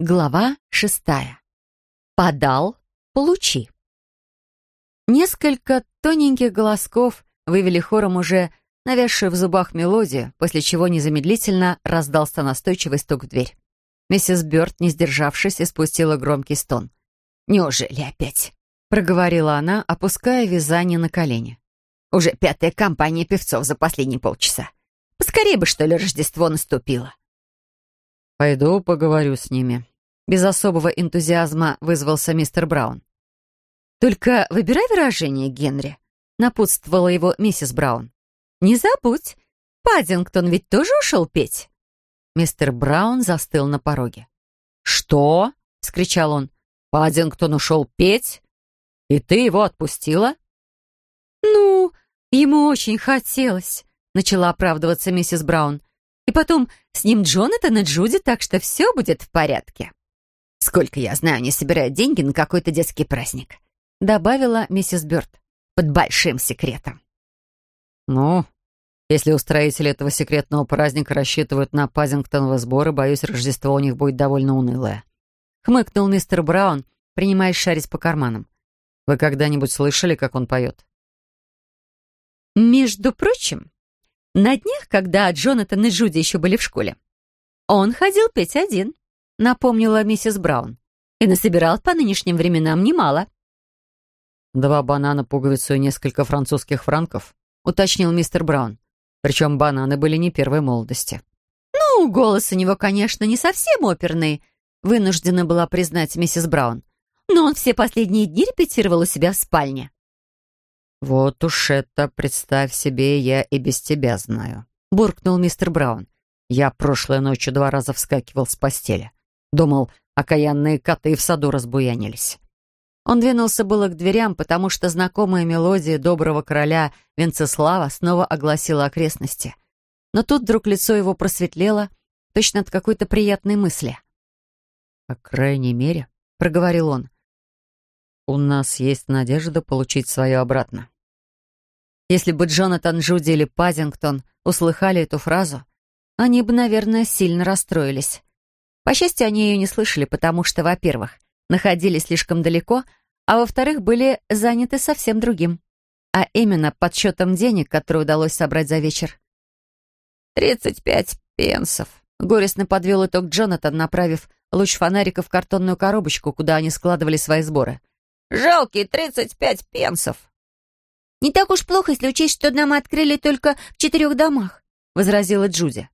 Глава шестая. Подал, получи. Несколько тоненьких голосков вывели хором уже навязшую в зубах мелодию, после чего незамедлительно раздался настойчивый стук в дверь. Миссис Бёрд, не сдержавшись, испустила громкий стон. «Неужели опять?» — проговорила она, опуская вязание на колени. «Уже пятая компания певцов за последние полчаса. Поскорее бы, что ли, Рождество наступило». «Пойду поговорю с ними». Без особого энтузиазма вызвался мистер Браун. «Только выбирай выражение, Генри», — напутствовала его миссис Браун. «Не забудь, Паддингтон ведь тоже ушел петь». Мистер Браун застыл на пороге. «Что?» — вскричал он. «Паддингтон ушел петь? И ты его отпустила?» «Ну, ему очень хотелось», — начала оправдываться миссис Браун. И потом, с ним Джонатан и Джуди, так что все будет в порядке. Сколько я знаю, они собирают деньги на какой-то детский праздник, добавила миссис Бёрд под большим секретом. Ну, если устроители этого секретного праздника рассчитывают на Пазингтоновы сборы, боюсь, Рождество у них будет довольно унылое. Хмыкнул мистер Браун, принимаясь шарить по карманам. Вы когда-нибудь слышали, как он поет? Между прочим, на днях, когда Джонатан и Джуди еще были в школе, он ходил петь один, напомнила миссис Браун, и насобирал по нынешним временам немало. «Два банана, пуговицу и несколько французских франков», уточнил мистер Браун. Причем бананы были не первой молодости. «Ну, голос у него, конечно, не совсем оперный», вынуждена была признать миссис Браун. «Но он все последние дни репетировал у себя в спальне». «Вот уж это, представь себе, я и без тебя знаю», — буркнул мистер Браун. «Я прошлой ночью два раза вскакивал с постели. Думал, окаянные коты в саду разбуянились». Он двинулся было к дверям, потому что знакомая мелодия доброго короля Венцеслава снова огласила окрестности. Но тут вдруг лицо его просветлело, точно от какой-то приятной мысли. «По крайней мере», — проговорил он, у нас есть надежда получить свое обратно. Если бы Джонатан Джуди или Пазингтон услыхали эту фразу, они бы, наверное, сильно расстроились. По счастью, они ее не слышали, потому что, во-первых, находились слишком далеко, а во-вторых, были заняты совсем другим. А именно подсчетом денег, которые удалось собрать за вечер. «Тридцать пять пенсов», — горестно подвел итог Джонатан, направив луч фонарика в картонную коробочку, куда они складывали свои сборы. Жалкие тридцать пять пенсов. «Не так уж плохо, если учесть, что нам открыли только в четырех домах», — возразила Джуди.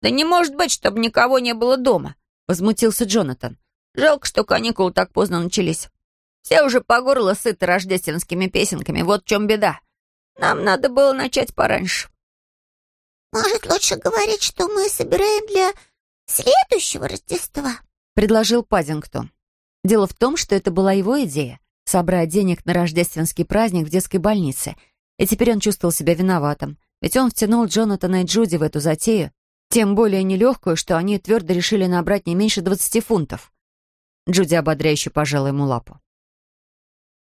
«Да не может быть, чтобы никого не было дома», — возмутился Джонатан. «Жалко, что каникулы так поздно начались. Все уже по горло сыты рождественскими песенками, вот в чем беда. Нам надо было начать пораньше». «Может, лучше говорить, что мы собираем для следующего Рождества?» — предложил Паддингтон. Дело в том, что это была его идея собрать денег на рождественский праздник в детской больнице. И теперь он чувствовал себя виноватым, ведь он втянул Джонатана и Джуди в эту затею, тем более нелегкую, что они твердо решили набрать не меньше двадцати фунтов. Джуди ободряюще пожала ему лапу.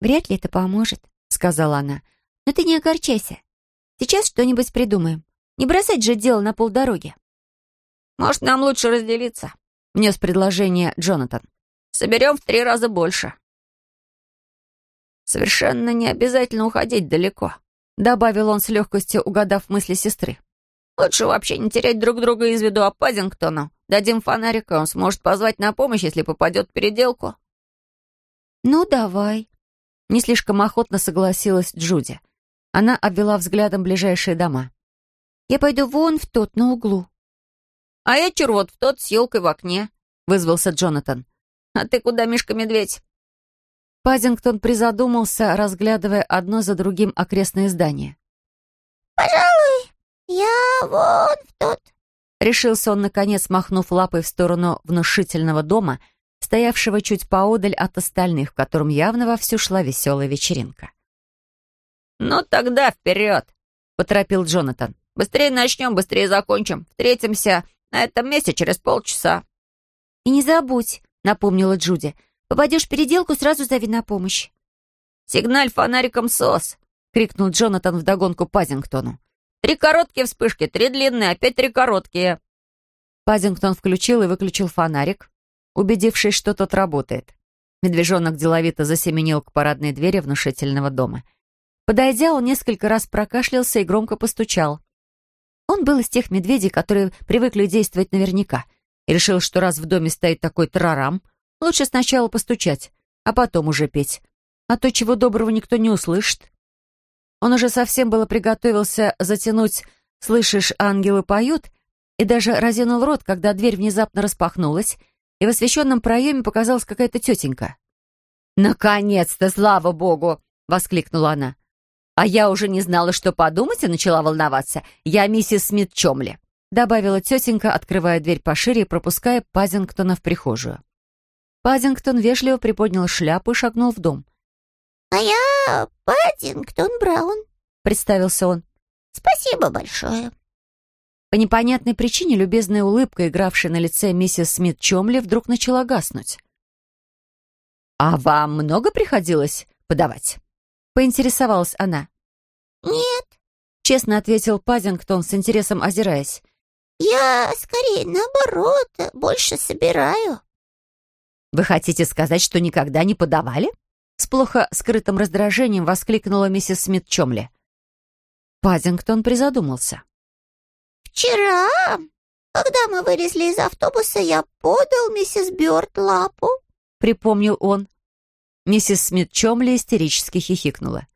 «Вряд ли это поможет», — сказала она. «Но ты не огорчайся. Сейчас что-нибудь придумаем. Не бросать же дело на полдороги». «Может, нам лучше разделиться?» — внес предложение Джонатан. «Соберем в три раза больше». Совершенно не обязательно уходить далеко», — добавил он с легкостью, угадав мысли сестры. «Лучше вообще не терять друг друга из виду, а Паддингтону дадим фонарика, он сможет позвать на помощь, если попадет в переделку». «Ну, давай», — не слишком охотно согласилась Джуди. Она обвела взглядом ближайшие дома. «Я пойду вон в тот, на углу». «А я чур вот в тот с елкой в окне», — вызвался Джонатан. «А ты куда, Мишка-медведь?» Пазингтон призадумался, разглядывая одно за другим окрестные здания. «Пожалуй, я вон в тот». Решился он, наконец, махнув лапой в сторону внушительного дома, стоявшего чуть поодаль от остальных, в котором явно вовсю шла веселая вечеринка. «Ну тогда вперед!» — поторопил Джонатан. «Быстрее начнем, быстрее закончим. Встретимся на этом месте через полчаса». «И не забудь», — напомнила Джуди, — Попадешь в переделку, сразу зови на помощь». «Сигналь фонариком СОС!» — крикнул Джонатан вдогонку Пазингтону. «Три короткие вспышки, три длинные, опять три короткие». Пазингтон включил и выключил фонарик. убедившись, что тот работает. Медвежонок деловито засеменил к парадной двери внушительного дома. Подойдя, он несколько раз прокашлялся и громко постучал. Он был из тех медведей, которые привыкли действовать наверняка, и решил, что раз в доме стоит такой трарам, лучше сначала постучать, а потом уже петь. А то, чего доброго, никто не услышит. Он уже совсем было приготовился затянуть «Слышишь, ангелы поют», и даже разинул рот, когда дверь внезапно распахнулась, и в освещенном проеме показалась какая-то тетенька. «Наконец-то, слава богу!» — воскликнула она. «А я уже не знала, что подумать, и начала волноваться. Я миссис Смит Чомли», — добавила тетенька, открывая дверь пошире и пропуская Пазингтона в прихожую. Пазингтон вежливо приподнял шляпу и шагнул в дом. «А я Паддингтон Браун», — представился он. «Спасибо большое». По непонятной причине любезная улыбка, игравшая на лице миссис Смит Чомли, вдруг начала гаснуть. «А вам много приходилось подавать?» — поинтересовалась она. «Нет», — честно ответил Пазингтон с интересом озираясь. «Я, скорее, наоборот, больше собираю». «Вы хотите сказать, что никогда не подавали?» С плохо скрытым раздражением воскликнула миссис Смит Чомли. Пазингтон призадумался. «Вчера, когда мы вылезли из автобуса, я подал миссис Бёрд лапу», — припомнил он. Миссис Смит Чомли истерически хихикнула.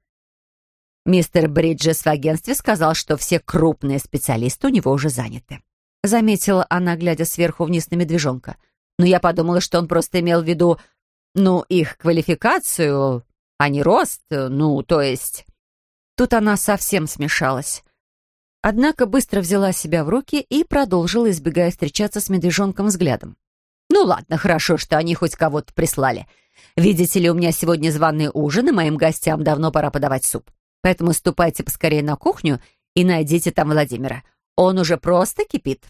«Мистер Бриджес в агентстве сказал, что все крупные специалисты у него уже заняты», — заметила она, глядя сверху вниз на медвежонка. «Но я подумала, что он просто имел в виду, ну, их квалификацию, а не рост, ну, то есть...» Тут она совсем смешалась. Однако быстро взяла себя в руки и продолжила, избегая встречаться с медвежонком взглядом. «Ну ладно, хорошо, что они хоть кого-то прислали. Видите ли, у меня сегодня званый ужин, и моим гостям давно пора подавать суп. Поэтому ступайте поскорее на кухню и найдите там Владимира. Он уже просто кипит».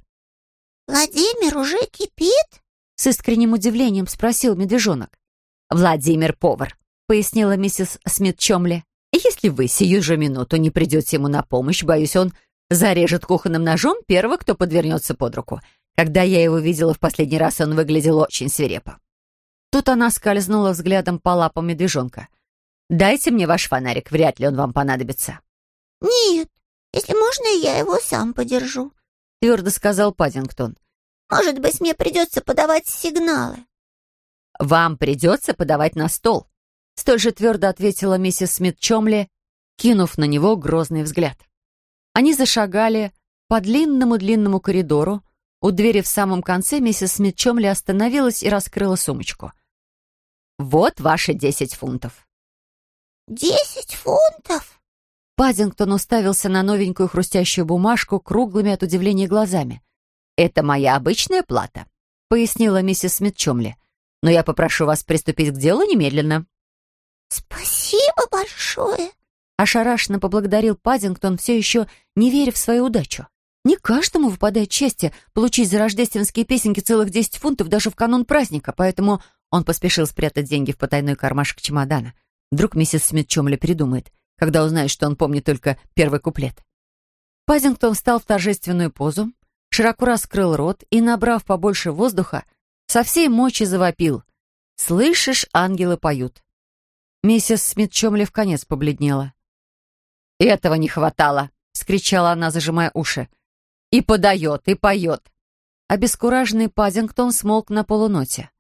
«Владимир уже кипит?» С искренним удивлением спросил медвежонок. «Владимир повар», — пояснила миссис Смит Чомли. «Если вы сию же минуту не придете ему на помощь, боюсь, он зарежет кухонным ножом первого, кто подвернется под руку. Когда я его видела в последний раз, он выглядел очень свирепо. Тут она скользнула взглядом по лапам медвежонка. «Дайте мне ваш фонарик, вряд ли он вам понадобится». «Нет, если можно, я его сам подержу», — твердо сказал Паддингтон. «Может быть, мне придется подавать сигналы». «Вам придется подавать на стол», — столь же твердо ответила миссис Смит Чомли, кинув на него грозный взгляд. Они зашагали по длинному-длинному коридору. У двери в самом конце миссис Смит Чомли остановилась и раскрыла сумочку. «Вот ваши десять фунтов». «Десять фунтов?» Паддингтон уставился на новенькую хрустящую бумажку круглыми от удивления глазами. «Это моя обычная плата», — пояснила миссис Смит Чомли. «Но я попрошу вас приступить к делу немедленно». «Спасибо большое», Ошарашенно поблагодарил Паддингтон, все еще не веря в свою удачу. Не каждому выпадает счастье получить за рождественские песенки целых 10 фунтов даже в канун праздника, поэтому он поспешил спрятать деньги в потайной кармашек чемодана. Вдруг миссис Смит Чомли придумает, когда узнает, что он помнит только первый куплет. Паддингтон встал в торжественную позу, широко раскрыл рот и, набрав побольше воздуха, со всей мочи завопил. «Слышишь, ангелы поют». Миссис Смит Чомли в конец побледнела. «Этого не хватало!» — вскричала она, зажимая уши. «И подает, и поет!» Обескураженный Паддингтон смолк на полуноте.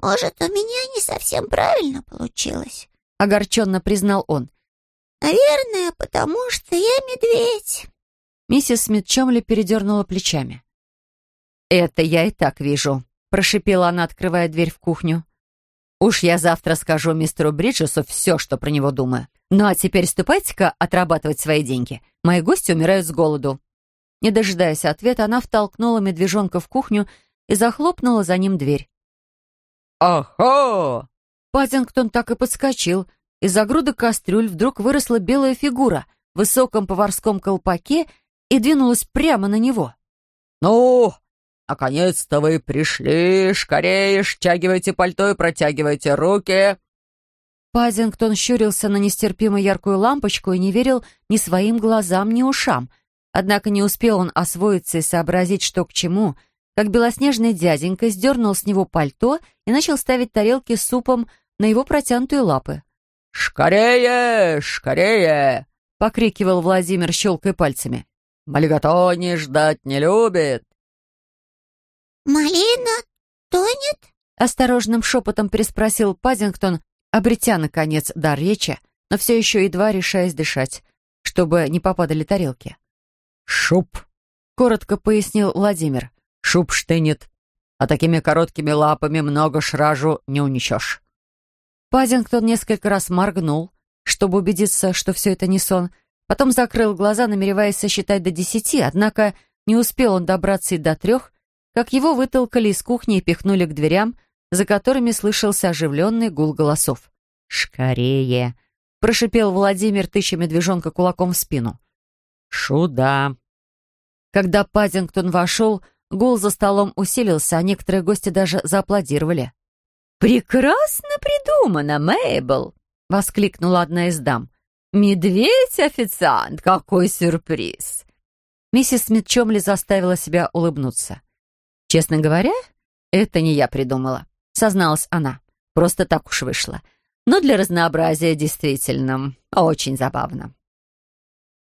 «Может, у меня не совсем правильно получилось?» — огорченно признал он. «Наверное, потому что я медведь». Миссис Смит Чомли передернула плечами. «Это я и так вижу», — прошипела она, открывая дверь в кухню. «Уж я завтра скажу мистеру Бриджесу все, что про него думаю. Ну а теперь ступайте-ка отрабатывать свои деньги. Мои гости умирают с голоду». Не дожидаясь ответа, она втолкнула медвежонка в кухню и захлопнула за ним дверь. «Ага!» Паттингтон так и подскочил. Из-за груды кастрюль вдруг выросла белая фигура в высоком поварском колпаке и двинулась прямо на него. «Ну, наконец-то вы пришли! Скорее, стягивайте пальто и протягивайте руки!» Пазингтон щурился на нестерпимо яркую лампочку и не верил ни своим глазам, ни ушам. Однако не успел он освоиться и сообразить, что к чему, как белоснежный дяденька сдернул с него пальто и начал ставить тарелки с супом на его протянутые лапы. «Скорее! Скорее!» — покрикивал Владимир, щелкая пальцами. «Малигатони ждать не любит!» «Малина тонет?» — осторожным шепотом переспросил Паддингтон, обретя, наконец, дар речи, но все еще едва решаясь дышать, чтобы не попадали тарелки. «Шуп!» — коротко пояснил Владимир. «Шуп штынет, а такими короткими лапами много шражу не унесешь». Паддингтон несколько раз моргнул, чтобы убедиться, что все это не сон, потом закрыл глаза, намереваясь сосчитать до десяти, однако не успел он добраться и до трех, как его вытолкали из кухни и пихнули к дверям, за которыми слышался оживленный гул голосов. «Шкарее!» — прошипел Владимир, тыча медвежонка кулаком в спину. «Шуда!» Когда Паддингтон вошел, гул за столом усилился, а некоторые гости даже зааплодировали. «Прекрасно придумано, Мейбл!» — воскликнула одна из дам. «Медведь-официант! Какой сюрприз!» Миссис Смит Чомли заставила себя улыбнуться. «Честно говоря, это не я придумала», — созналась она. «Просто так уж вышло. Но для разнообразия действительно очень забавно».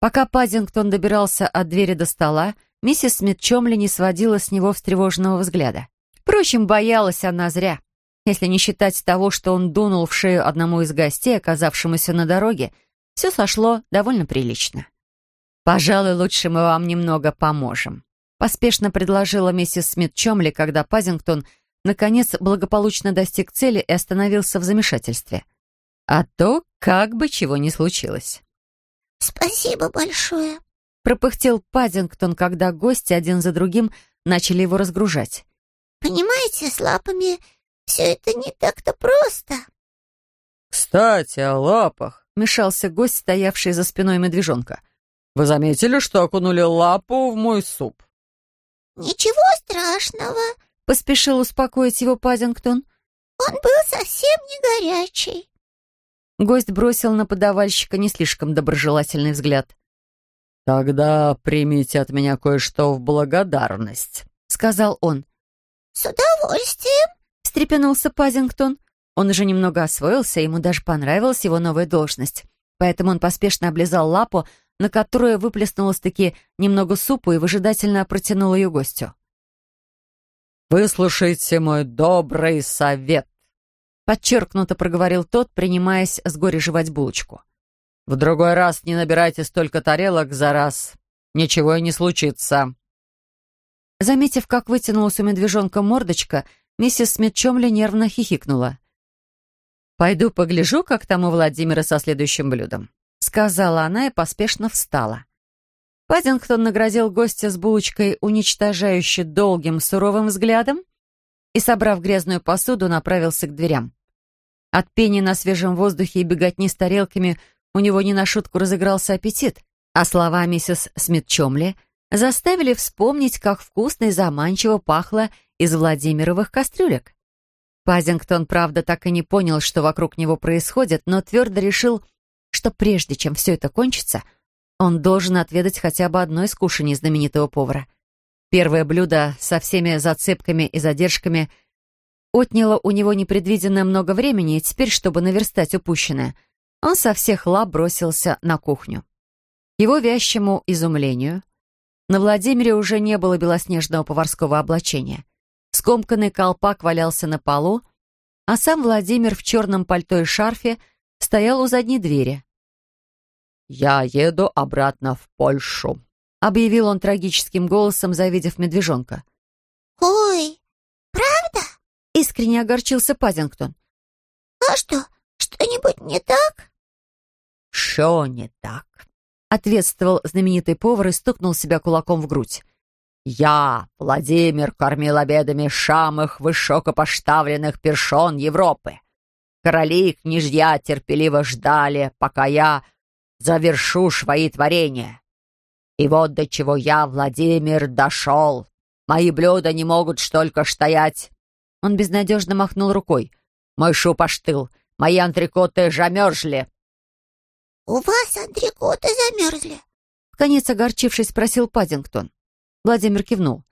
Пока Паддингтон добирался от двери до стола, миссис Смит Чомли не сводила с него встревоженного взгляда. Впрочем, боялась она зря. Если не считать того, что он дунул в шею одному из гостей, оказавшемуся на дороге, все сошло довольно прилично. «Пожалуй, лучше мы вам немного поможем», — поспешно предложила миссис Смит Чомли, когда Пазингтон наконец благополучно достиг цели и остановился в замешательстве. А то как бы чего ни случилось. «Спасибо большое», — пропыхтел Паддингтон, когда гости один за другим начали его разгружать. «Понимаете, с лапами все это не так-то просто». «Кстати, о лапах», — мешался гость, стоявший за спиной медвежонка. «Вы заметили, что окунули лапу в мой суп?» «Ничего страшного», — поспешил успокоить его Паддингтон. «Он был совсем не горячий». Гость бросил на подавальщика не слишком доброжелательный взгляд. «Тогда примите от меня кое-что в благодарность», — сказал он. «С удовольствием», — встрепенулся Пазингтон. Он уже немного освоился, ему даже понравилась его новая должность. Поэтому он поспешно облизал лапу, на которую выплеснулось-таки немного супу и выжидательно протянул ее гостю. «Выслушайте мой добрый совет», — подчеркнуто проговорил тот, принимаясь с горя жевать булочку. «В другой раз не набирайте столько тарелок за раз. Ничего и не случится». Заметив, как вытянулась у медвежонка мордочка, миссис Смит Чомли нервно хихикнула. «Пойду погляжу, как там у Владимира со следующим блюдом», — сказала она и поспешно встала. Паддингтон наградил гостя с булочкой, уничтожающе долгим суровым взглядом, и, собрав грязную посуду, направился к дверям. От пени на свежем воздухе и беготни с тарелками у него не на шутку разыгрался аппетит, а слова миссис Смит Чомли заставили вспомнить, как вкусно и заманчиво пахло из Владимировых кастрюлек. Пазингтон, правда, так и не понял, что вокруг него происходит, но твердо решил, что прежде чем все это кончится, он должен отведать хотя бы одно из кушаний знаменитого повара. Первое блюдо со всеми зацепками и задержками отняло у него непредвиденное много времени, и теперь, чтобы наверстать упущенное, он со всех лап бросился на кухню. Его вящему изумлению на Владимире уже не было белоснежного поварского облачения — Скомканный колпак валялся на полу, а сам Владимир в черном пальто и шарфе стоял у задней двери. «Я еду обратно в Польшу», — объявил он трагическим голосом, завидев медвежонка. «Ой, правда?» — искренне огорчился Пазингтон. «А что, что-нибудь не так?» «Что не так?» — ответствовал знаменитый повар и стукнул себя кулаком в грудь. Я, Владимир, кормил обедами самых высокопоставленных першон Европы. Короли и княжья терпеливо ждали, пока я завершу свои творения. И вот до чего я, Владимир, дошел. Мои блюда не могут столько стоять. Он безнадежно махнул рукой. Мой шуб оштыл, мои антрикоты замерзли. «У вас антрикоты замерзли?» Конец огорчившись, спросил Паддингтон. Владимир кивнул.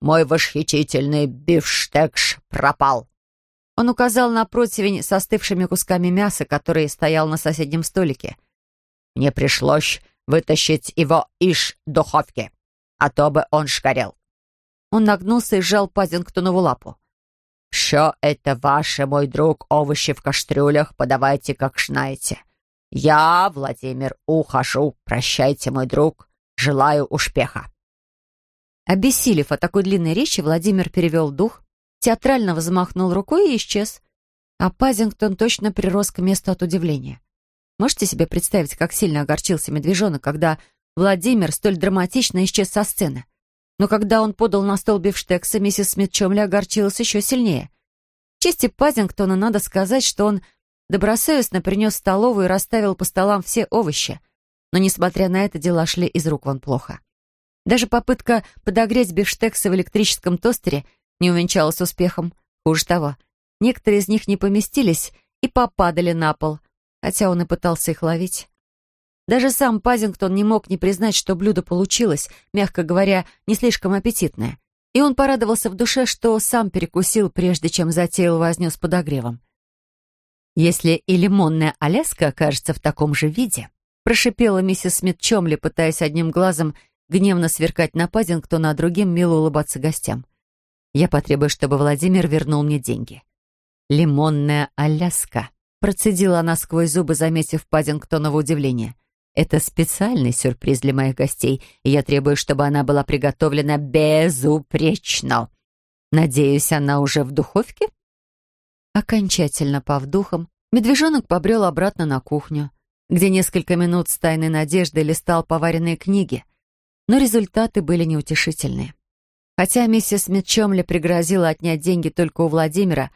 Мой восхитительный бифштекш пропал!» Он указал на противень с остывшими кусками мяса, который стоял на соседнем столике. «Мне пришлось вытащить его из духовки, а то бы он шкарел». Он нагнулся и сжал Пазингтонову лапу. «Все это ваше, мой друг, овощи в кастрюлях, подавайте, как знаете. Я, Владимир, ухожу. Прощайте, мой друг. Желаю успеха». Обессилев от такой длинной речи, Владимир перевел дух, театрально взмахнул рукой и исчез. А Пазингтон точно прирос к месту от удивления. Можете себе представить, как сильно огорчился медвежонок, когда Владимир столь драматично исчез со сцены? Но когда он подал на стол бифштекса, миссис Смит Чомли огорчилась еще сильнее. В чести Пазингтона надо сказать, что он добросовестно принес столовую и расставил по столам все овощи. Но, несмотря на это, дела шли из рук вон плохо. Даже попытка подогреть бифштексы в электрическом тостере не увенчалась успехом. Хуже того, некоторые из них не поместились и попадали на пол, хотя он и пытался их ловить. Даже сам Пазингтон не мог не признать, что блюдо получилось, мягко говоря, не слишком аппетитное. И он порадовался в душе, что сам перекусил, прежде чем затеял возню с подогревом. «Если и лимонная Аляска окажется в таком же виде», прошипела миссис Смит Чомли, пытаясь одним глазом гневно сверкать на Паддингтона, а другим мило улыбаться гостям. «Я потребую, чтобы Владимир вернул мне деньги». «Лимонная Аляска», процедила она сквозь зубы, заметив Паддингтоново удивление. «Это специальный сюрприз для моих гостей, и я требую, чтобы она была приготовлена безупречно. Надеюсь, она уже в духовке?» Окончательно пав духом, медвежонок побрел обратно на кухню, где несколько минут с тайной надеждой листал поваренные книги, но результаты были неутешительные. Хотя миссис Митчомли пригрозила отнять деньги только у Владимира,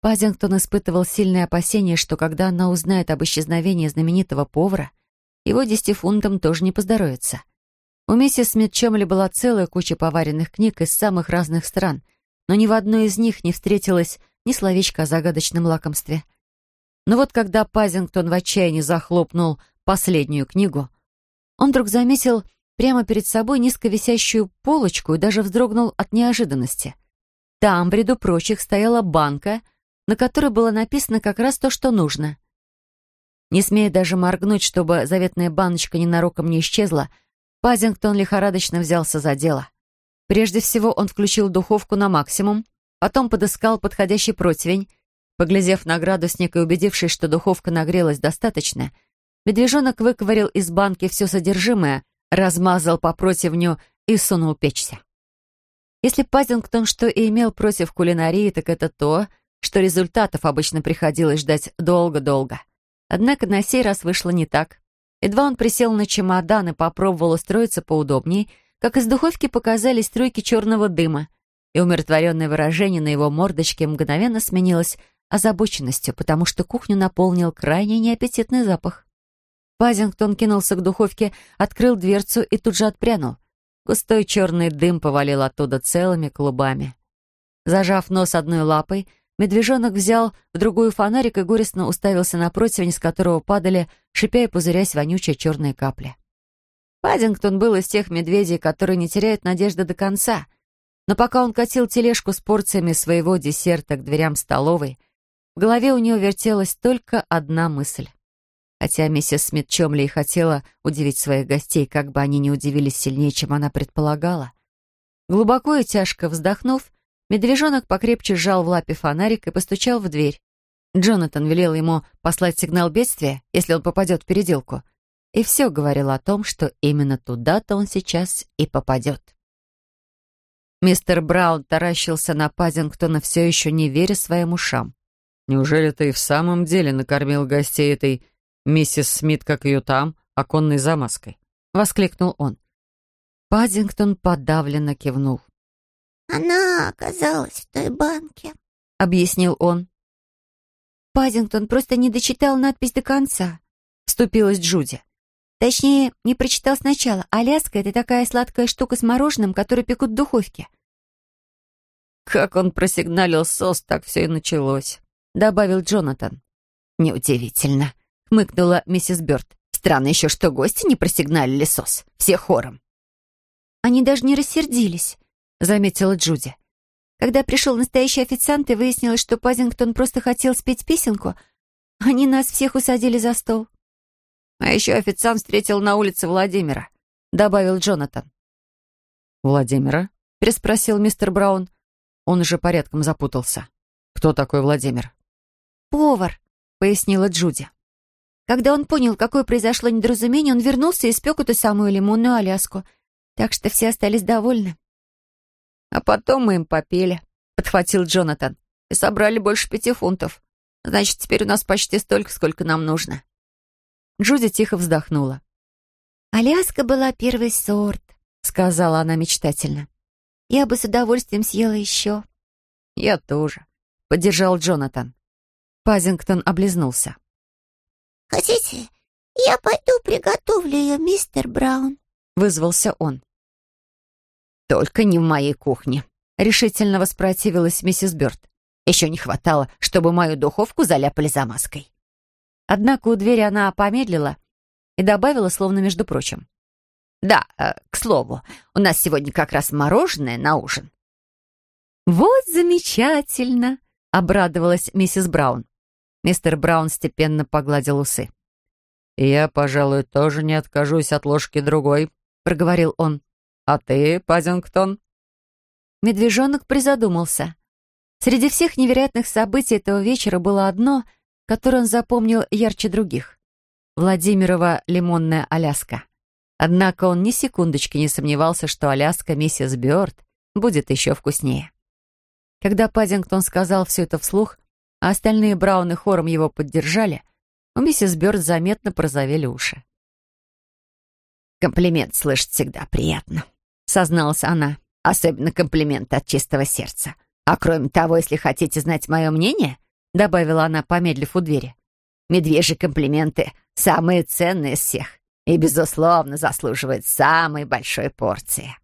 Пазингтон испытывал сильное опасение, что когда она узнает об исчезновении знаменитого повара, его десяти фунтам тоже не поздоровится. У миссис Митчомли была целая куча поваренных книг из самых разных стран, но ни в одной из них не встретилось ни словечко о загадочном лакомстве. Но вот когда Пазингтон в отчаянии захлопнул последнюю книгу, он вдруг заметил прямо перед собой низко висящую полочку и даже вздрогнул от неожиданности. Там, в ряду прочих, стояла банка, на которой было написано как раз то, что нужно. Не смея даже моргнуть, чтобы заветная баночка ненароком не исчезла, Пазингтон лихорадочно взялся за дело. Прежде всего он включил духовку на максимум, Потом подыскал подходящий противень. Поглядев на градусник и убедившись, что духовка нагрелась достаточно, медвежонок выковырил из банки все содержимое, размазал по противню и сунул печься. Если Пазингтон что и имел против кулинарии, так это то, что результатов обычно приходилось ждать долго-долго. Однако на сей раз вышло не так. Едва он присел на чемодан и попробовал устроиться поудобнее, как из духовки показались струйки черного дыма — и умиротворенное выражение на его мордочке мгновенно сменилось озабоченностью, потому что кухню наполнил крайне неаппетитный запах. Пазингтон кинулся к духовке, открыл дверцу и тут же отпрянул. Густой черный дым повалил оттуда целыми клубами. Зажав нос одной лапой, медвежонок взял в другую фонарик и горестно уставился на противень, с которого падали, шипя и пузырясь, вонючие черные капли. Паддингтон был из тех медведей, которые не теряют надежды до конца — но пока он катил тележку с порциями своего десерта к дверям столовой, в голове у него вертелась только одна мысль. Хотя миссис Смит Чомли и хотела удивить своих гостей, как бы они не удивились сильнее, чем она предполагала. Глубоко и тяжко вздохнув, медвежонок покрепче сжал в лапе фонарик и постучал в дверь. Джонатан велел ему послать сигнал бедствия, если он попадет в переделку. И все говорило о том, что именно туда-то он сейчас и попадет. Мистер Браун таращился на Пазингтона, все еще не веря своим ушам. «Неужели ты и в самом деле накормил гостей этой миссис Смит, как ее там, оконной замазкой?» — воскликнул он. Паддингтон подавленно кивнул. «Она оказалась в той банке», — объяснил он. «Паддингтон просто не дочитал надпись до конца», — вступилась Джуди. Точнее, не прочитал сначала. Аляска — это такая сладкая штука с мороженым, которую пекут в духовке. «Как он просигналил сос, так все и началось», — добавил Джонатан. «Неудивительно», — хмыкнула миссис Бёрд. «Странно еще, что гости не просигналили сос. Все хором». «Они даже не рассердились», — заметила Джуди. «Когда пришел настоящий официант и выяснилось, что Пазингтон просто хотел спеть песенку, они нас всех усадили за стол». «А еще официант встретил на улице Владимира», — добавил Джонатан. «Владимира?» — переспросил мистер Браун. Он уже порядком запутался. «Кто такой Владимир?» «Повар», — пояснила Джуди. Когда он понял, какое произошло недоразумение, он вернулся и испек эту самую лимонную Аляску. Так что все остались довольны. «А потом мы им попели», — подхватил Джонатан. «И собрали больше пяти фунтов. Значит, теперь у нас почти столько, сколько нам нужно». Джуди тихо вздохнула. «Аляска была первый сорт», — сказала она мечтательно. «Я бы с удовольствием съела еще». «Я тоже», — поддержал Джонатан. Пазингтон облизнулся. «Хотите, я пойду приготовлю ее, мистер Браун?» — вызвался он. «Только не в моей кухне», — решительно воспротивилась миссис Бёрд. «Еще не хватало, чтобы мою духовку заляпали замазкой». Однако у двери она помедлила и добавила, словно между прочим. «Да, э, к слову, у нас сегодня как раз мороженое на ужин». «Вот замечательно!» — обрадовалась миссис Браун. Мистер Браун степенно погладил усы. «Я, пожалуй, тоже не откажусь от ложки другой», — проговорил он. «А ты, Пазингтон?» Медвежонок призадумался. Среди всех невероятных событий этого вечера было одно, которое он запомнил ярче других. Владимирова лимонная Аляска. Однако он ни секундочки не сомневался, что Аляска миссис Бёрд будет еще вкуснее. Когда Паддингтон сказал все это вслух, а остальные Брауны хором его поддержали, у миссис Бёрд заметно прозовели уши. «Комплимент слышать всегда приятно», созналась она. «Особенно комплимент от чистого сердца. А кроме того, если хотите знать мое мнение, добавила она, помедлив у двери, медвежьи комплименты самые ценные из всех и, безусловно, заслуживают самой большой порции».